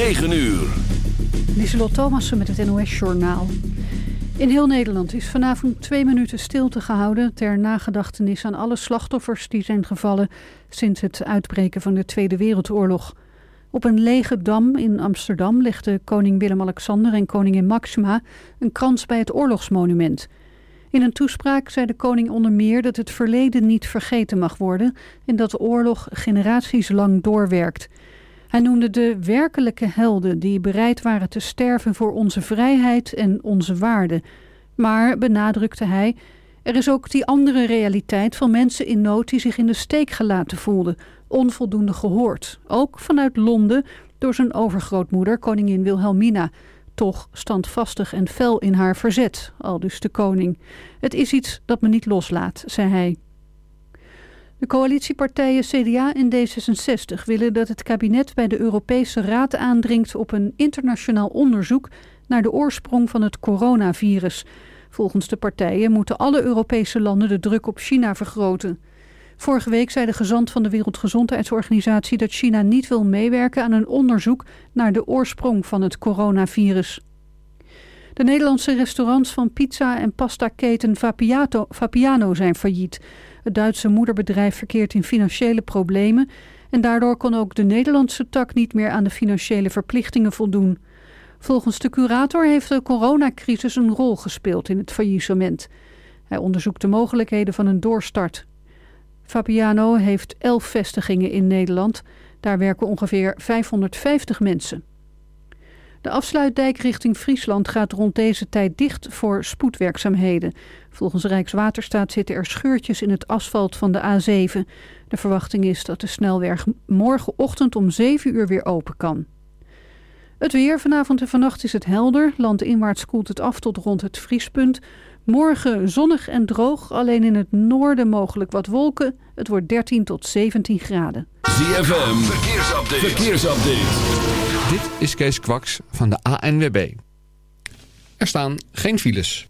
9 uur. Lieselot Thomassen met het NOS-journaal. In heel Nederland is vanavond twee minuten stilte gehouden... ter nagedachtenis aan alle slachtoffers die zijn gevallen... sinds het uitbreken van de Tweede Wereldoorlog. Op een lege dam in Amsterdam legden koning Willem-Alexander en koningin Maxima... een krans bij het oorlogsmonument... In een toespraak zei de koning onder meer dat het verleden niet vergeten mag worden en dat de oorlog generaties lang doorwerkt. Hij noemde de werkelijke helden die bereid waren te sterven voor onze vrijheid en onze waarden. Maar, benadrukte hij, er is ook die andere realiteit van mensen in nood die zich in de steek gelaten voelden, onvoldoende gehoord. Ook vanuit Londen door zijn overgrootmoeder, koningin Wilhelmina. Toch standvastig en fel in haar verzet, aldus de koning. Het is iets dat me niet loslaat, zei hij. De coalitiepartijen CDA en D66 willen dat het kabinet bij de Europese Raad aandringt op een internationaal onderzoek naar de oorsprong van het coronavirus. Volgens de partijen moeten alle Europese landen de druk op China vergroten. Vorige week zei de gezant van de Wereldgezondheidsorganisatie dat China niet wil meewerken aan een onderzoek naar de oorsprong van het coronavirus. De Nederlandse restaurants van pizza- en pastaketen Vapiato, Vapiano zijn failliet. Het Duitse moederbedrijf verkeert in financiële problemen en daardoor kon ook de Nederlandse tak niet meer aan de financiële verplichtingen voldoen. Volgens de curator heeft de coronacrisis een rol gespeeld in het faillissement. Hij onderzoekt de mogelijkheden van een doorstart. Fabiano heeft elf vestigingen in Nederland. Daar werken ongeveer 550 mensen. De afsluitdijk richting Friesland gaat rond deze tijd dicht voor spoedwerkzaamheden. Volgens Rijkswaterstaat zitten er scheurtjes in het asfalt van de A7. De verwachting is dat de snelweg morgenochtend om 7 uur weer open kan. Het weer vanavond en vannacht is het helder. Landinwaarts koelt het af tot rond het vriespunt. Morgen zonnig en droog, alleen in het noorden mogelijk wat wolken. Het wordt 13 tot 17 graden. ZFM, verkeersupdate. verkeersupdate. Dit is Kees Kwaks van de ANWB. Er staan geen files.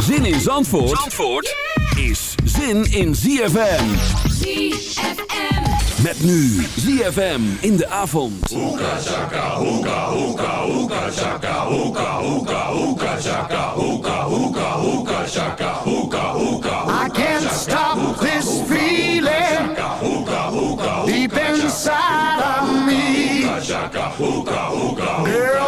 Zin in Zandvoort, Zandvoort is zin in ZFM. ZFM. Met nu ZFM in de avond. Hoeka chaka, hoeka, hoeka, hoeka chaka, hoeka, hoeka, hoeka chaka, hoeka, hoeka, hoeka chaka, hoeka, hoeka. I can't stop this feeling deep inside of me. Girl,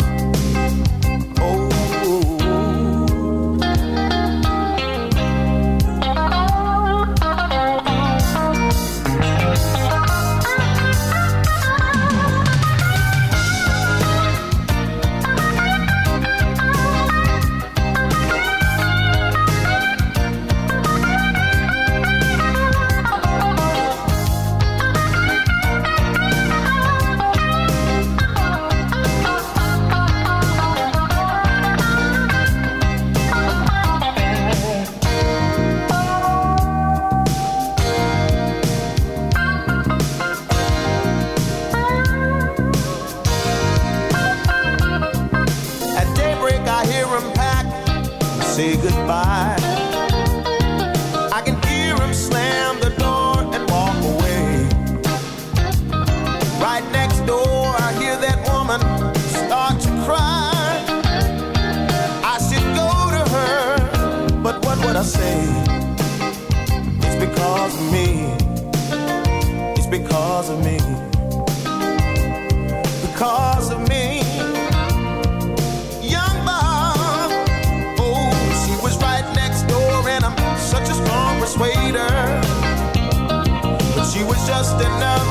say goodbye. Just and i